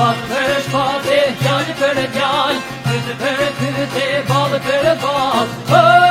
Bakësh bakë, janë për të janë, për të për të të, për të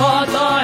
Father.